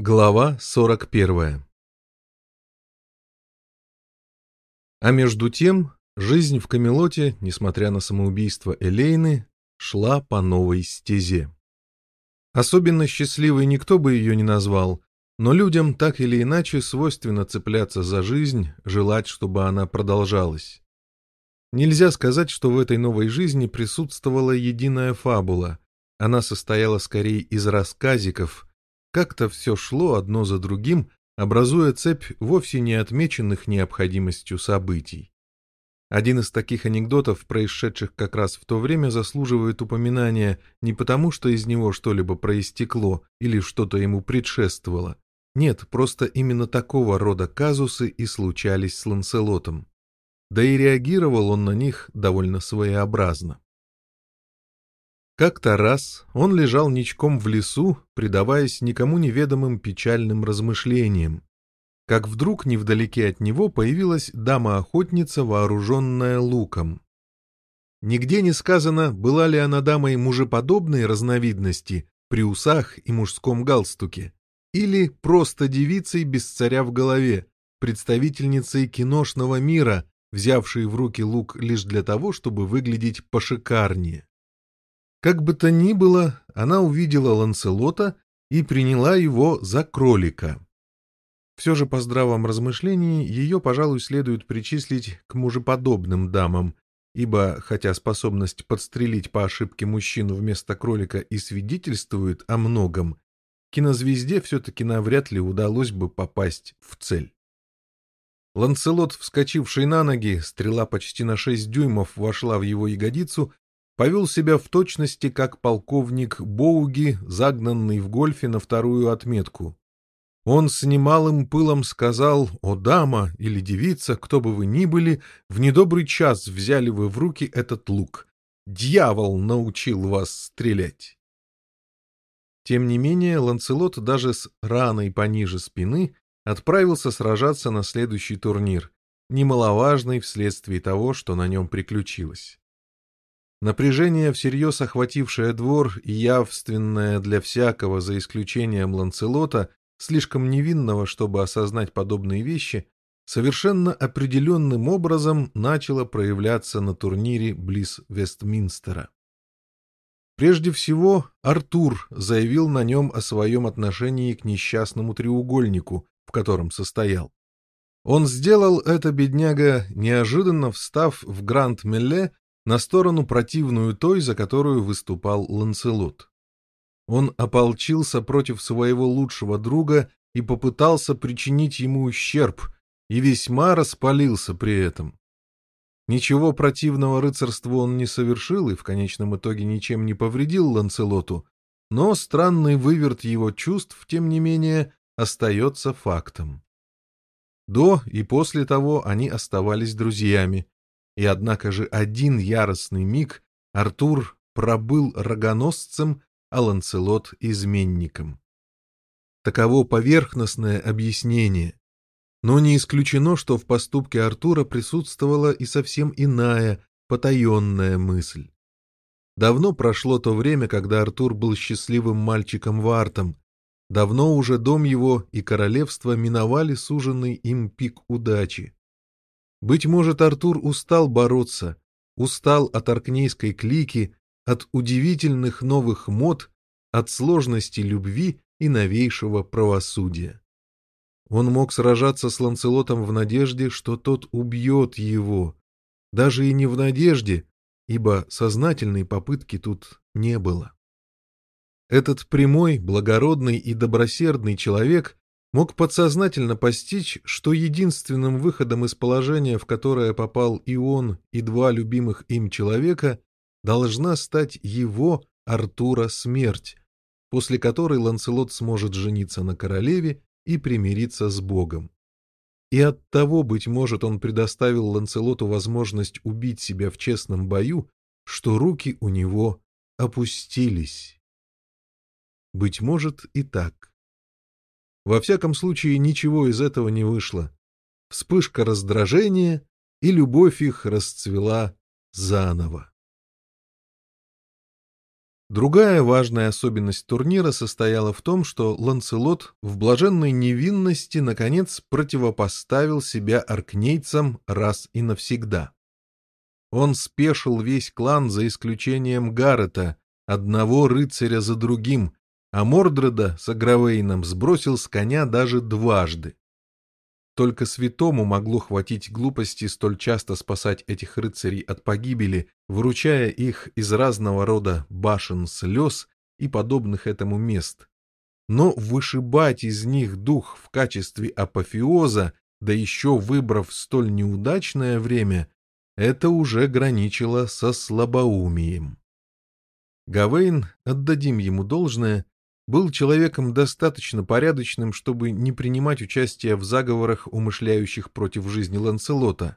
Глава 41 А между тем, жизнь в Камелоте, несмотря на самоубийство Элейны, шла по новой стезе. Особенно счастливой никто бы ее не назвал, но людям так или иначе свойственно цепляться за жизнь, желать, чтобы она продолжалась. Нельзя сказать, что в этой новой жизни присутствовала единая фабула. Она состояла скорее из рассказиков – как-то все шло одно за другим, образуя цепь вовсе не отмеченных необходимостью событий. Один из таких анекдотов, происшедших как раз в то время, заслуживает упоминания не потому, что из него что-либо проистекло или что-то ему предшествовало. Нет, просто именно такого рода казусы и случались с Ланселотом. Да и реагировал он на них довольно своеобразно. Как-то раз он лежал ничком в лесу, предаваясь никому неведомым печальным размышлениям. Как вдруг невдалеке от него появилась дама-охотница, вооруженная луком. Нигде не сказано, была ли она дамой мужеподобной разновидности, при усах и мужском галстуке, или просто девицей без царя в голове, представительницей киношного мира, взявшей в руки лук лишь для того, чтобы выглядеть пошикарнее. Как бы то ни было, она увидела Ланселота и приняла его за кролика. Все же по здравом размышлении ее, пожалуй, следует причислить к мужеподобным дамам, ибо, хотя способность подстрелить по ошибке мужчину вместо кролика и свидетельствует о многом, кинозвезде все-таки навряд ли удалось бы попасть в цель. Ланселот, вскочивший на ноги, стрела почти на шесть дюймов вошла в его ягодицу повел себя в точности как полковник Боуги, загнанный в гольфе на вторую отметку. Он с немалым пылом сказал, «О, дама или девица, кто бы вы ни были, в недобрый час взяли вы в руки этот лук. Дьявол научил вас стрелять». Тем не менее, Ланцелот даже с раной пониже спины отправился сражаться на следующий турнир, немаловажный вследствие того, что на нем приключилось. Напряжение, всерьез охватившее двор явственное для всякого, за исключением Ланцелота, слишком невинного, чтобы осознать подобные вещи, совершенно определенным образом начало проявляться на турнире близ Вестминстера. Прежде всего, Артур заявил на нем о своем отношении к несчастному треугольнику, в котором состоял. Он сделал это, бедняга, неожиданно встав в Гранд-Мелле на сторону противную той, за которую выступал Ланселот. Он ополчился против своего лучшего друга и попытался причинить ему ущерб, и весьма распалился при этом. Ничего противного рыцарству он не совершил и в конечном итоге ничем не повредил Ланселоту, но странный выверт его чувств, тем не менее, остается фактом. До и после того они оставались друзьями, и однако же один яростный миг Артур пробыл рогоносцем, а Ланцелот — изменником. Таково поверхностное объяснение. Но не исключено, что в поступке Артура присутствовала и совсем иная, потаенная мысль. Давно прошло то время, когда Артур был счастливым мальчиком-вартом. Давно уже дом его и королевство миновали суженный им пик удачи. Быть может, Артур устал бороться, устал от аркнейской клики, от удивительных новых мод, от сложности любви и новейшего правосудия. Он мог сражаться с Ланцелотом в надежде, что тот убьет его, даже и не в надежде, ибо сознательной попытки тут не было. Этот прямой, благородный и добросердный человек мог подсознательно постичь, что единственным выходом из положения, в которое попал и он, и два любимых им человека, должна стать его, Артура, смерть, после которой Ланселот сможет жениться на королеве и примириться с Богом. И оттого, быть может, он предоставил Ланселоту возможность убить себя в честном бою, что руки у него опустились. Быть может и так. Во всяком случае, ничего из этого не вышло. Вспышка раздражения, и любовь их расцвела заново. Другая важная особенность турнира состояла в том, что Ланцелот в блаженной невинности наконец противопоставил себя аркнейцам раз и навсегда. Он спешил весь клан за исключением Гаррета, одного рыцаря за другим, а Мордреда с Агравейном сбросил с коня даже дважды. Только святому могло хватить глупости столь часто спасать этих рыцарей от погибели, выручая их из разного рода башен слез и подобных этому мест. Но вышибать из них дух в качестве апофеоза, да еще выбрав столь неудачное время, это уже граничило со слабоумием. Гавейн, отдадим ему должное, был человеком достаточно порядочным, чтобы не принимать участие в заговорах, умышляющих против жизни Ланселота.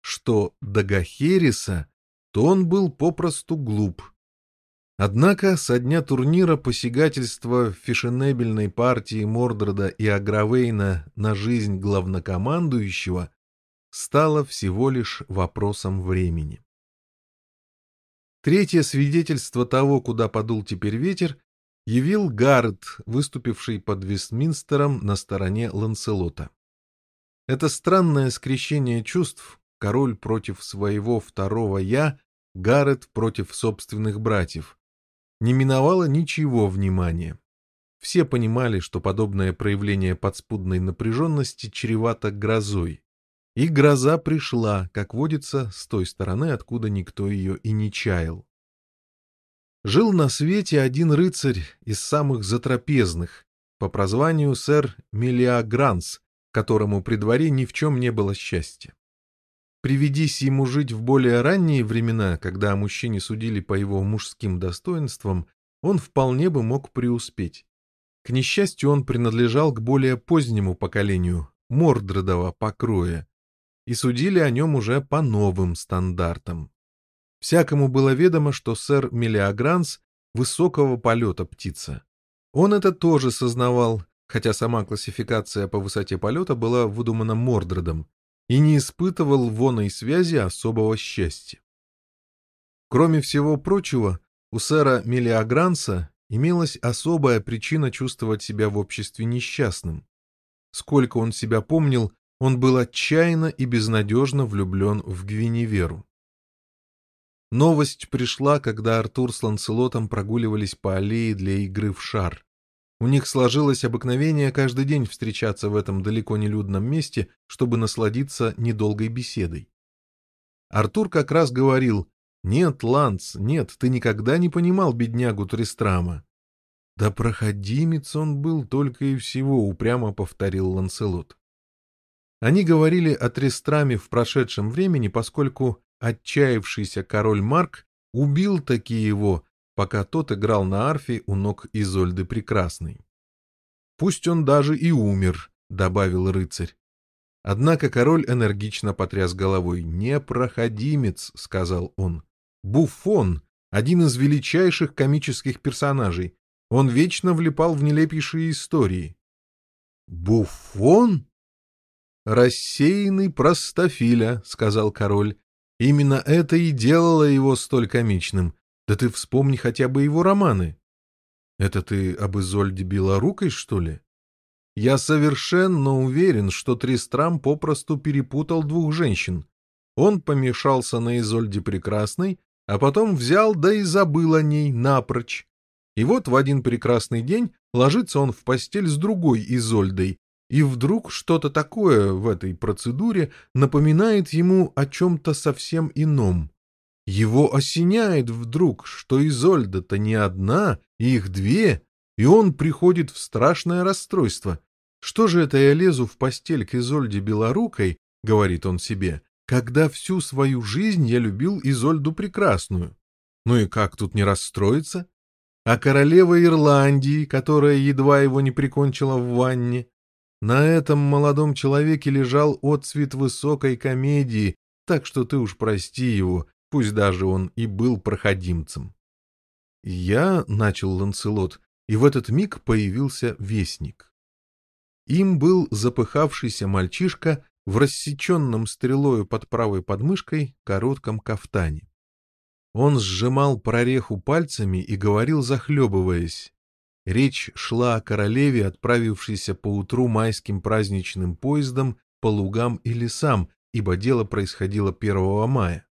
Что до Гахериса, то он был попросту глуп. Однако со дня турнира посягательства фешенебельной партии Мордрода и Агравейна на жизнь главнокомандующего стало всего лишь вопросом времени. Третье свидетельство того, куда подул теперь ветер, явил Гаррет, выступивший под Вестминстером на стороне Ланселота. Это странное скрещение чувств, король против своего второго «я», Гаррет против собственных братьев, не миновало ничего внимания. Все понимали, что подобное проявление подспудной напряженности чревато грозой. И гроза пришла, как водится, с той стороны, откуда никто ее и не чаял. Жил на свете один рыцарь из самых затрапезных, по прозванию сэр Мелиагранс, которому при дворе ни в чем не было счастья. Приведись ему жить в более ранние времена, когда о мужчине судили по его мужским достоинствам, он вполне бы мог преуспеть. К несчастью, он принадлежал к более позднему поколению, Мордредова покроя, и судили о нем уже по новым стандартам. Всякому было ведомо, что сэр Мелиогранс высокого полета птица. Он это тоже сознавал, хотя сама классификация по высоте полета была выдумана Мордредом, и не испытывал воной связи особого счастья. Кроме всего прочего, у сэра Мелиогранса имелась особая причина чувствовать себя в обществе несчастным. Сколько он себя помнил, он был отчаянно и безнадежно влюблен в Гвиневеру. Новость пришла, когда Артур с Ланселотом прогуливались по аллее для игры в шар. У них сложилось обыкновение каждый день встречаться в этом далеко не людном месте, чтобы насладиться недолгой беседой. Артур как раз говорил, «Нет, Ланс, нет, ты никогда не понимал беднягу Тристрама». «Да проходимец он был только и всего», — упрямо повторил Ланселот. Они говорили о Тристраме в прошедшем времени, поскольку Отчаявшийся король Марк убил таки его, пока тот играл на арфе у ног Изольды Прекрасной. «Пусть он даже и умер», — добавил рыцарь. Однако король энергично потряс головой. «Непроходимец», — сказал он. «Буфон, один из величайших комических персонажей. Он вечно влипал в нелепейшие истории». «Буфон?» «Рассеянный простофиля», — сказал король. Именно это и делало его столь комичным. Да ты вспомни хотя бы его романы. Это ты об Изольде Белорукой, что ли? Я совершенно уверен, что Тристрам попросту перепутал двух женщин. Он помешался на Изольде Прекрасной, а потом взял да и забыл о ней напрочь. И вот в один прекрасный день ложится он в постель с другой Изольдой, и вдруг что-то такое в этой процедуре напоминает ему о чем-то совсем ином. Его осеняет вдруг, что Изольда-то не одна, их две, и он приходит в страшное расстройство. Что же это я лезу в постель к Изольде Белорукой, говорит он себе, когда всю свою жизнь я любил Изольду Прекрасную. Ну и как тут не расстроиться? А королева Ирландии, которая едва его не прикончила в ванне, на этом молодом человеке лежал отцвет высокой комедии, так что ты уж прости его, пусть даже он и был проходимцем. Я, — начал Ланцелот, и в этот миг появился вестник. Им был запыхавшийся мальчишка в рассеченном стрелою под правой подмышкой коротком кафтане. Он сжимал прореху пальцами и говорил, захлебываясь. Речь шла о королеве, отправившейся поутру майским праздничным поездом по лугам и лесам, ибо дело происходило 1 мая.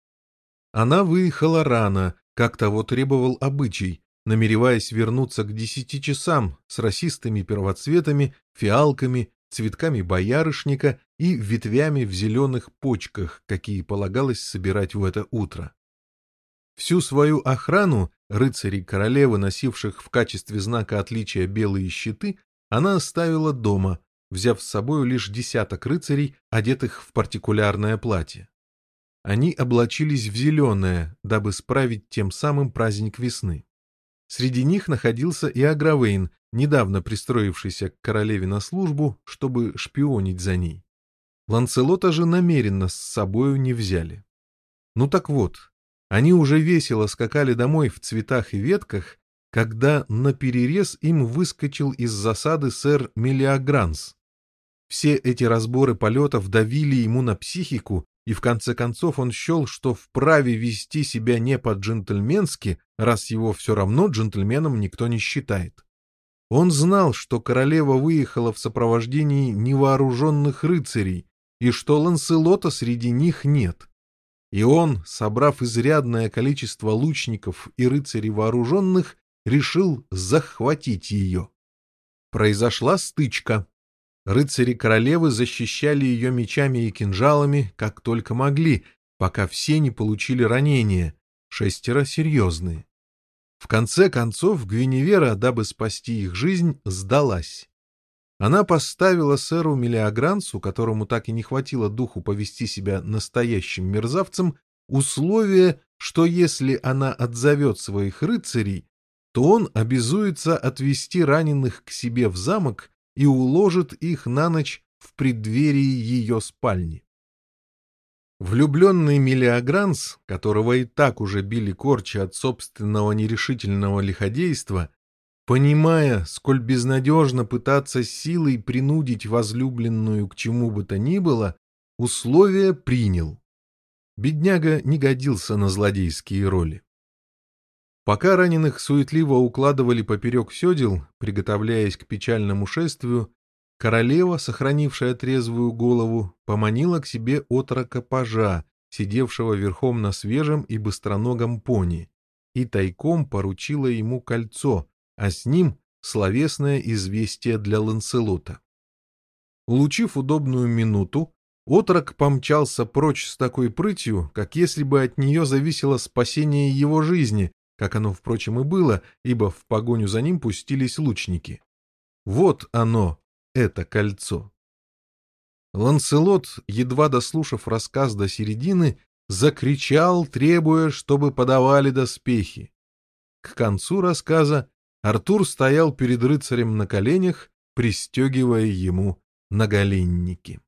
Она выехала рано, как того требовал обычай, намереваясь вернуться к десяти часам с расистыми первоцветами, фиалками, цветками боярышника и ветвями в зеленых почках, какие полагалось собирать в это утро. Всю свою охрану рыцарей королевы, носивших в качестве знака отличия белые щиты, она оставила дома, взяв с собою лишь десяток рыцарей, одетых в партикулярное платье. Они облачились в зеленое, дабы справить тем самым праздник весны. Среди них находился и Агравейн, недавно пристроившийся к королеве на службу, чтобы шпионить за ней. Ланцелота же намеренно с собою не взяли. Ну так вот, они уже весело скакали домой в цветах и ветках, когда на перерез им выскочил из засады сэр Мелиогранс. Все эти разборы полетов давили ему на психику, и в конце концов он счел, что вправе вести себя не по-джентльменски, раз его все равно джентльменом никто не считает. Он знал, что королева выехала в сопровождении невооруженных рыцарей, и что Ланселота среди них нет. И он, собрав изрядное количество лучников и рыцарей вооруженных, решил захватить ее. Произошла стычка. Рыцари королевы защищали ее мечами и кинжалами, как только могли, пока все не получили ранения, шестеро серьезные. В конце концов Гвиневера, дабы спасти их жизнь, сдалась. Она поставила сэру Мелиогранцу, которому так и не хватило духу повести себя настоящим мерзавцем, условие, что если она отзовет своих рыцарей, то он обязуется отвести раненых к себе в замок и уложит их на ночь в преддверии ее спальни. Влюбленный Мелиогранс, которого и так уже били корчи от собственного нерешительного лиходейства, понимая, сколь безнадежно пытаться силой принудить возлюбленную к чему бы то ни было, условия принял. Бедняга не годился на злодейские роли. Пока раненых суетливо укладывали поперек седел, приготовляясь к печальному шествию, королева, сохранившая трезвую голову, поманила к себе отрока пажа, сидевшего верхом на свежем и быстроногом пони, и тайком поручила ему кольцо, а с ним словесное известие для Ланселота. Улучив удобную минуту, отрок помчался прочь с такой прытью, как если бы от нее зависело спасение его жизни, как оно, впрочем, и было, ибо в погоню за ним пустились лучники. Вот оно, это кольцо. Ланселот, едва дослушав рассказ до середины, закричал, требуя, чтобы подавали доспехи. К концу рассказа Артур стоял перед рыцарем на коленях, пристегивая ему наголенники.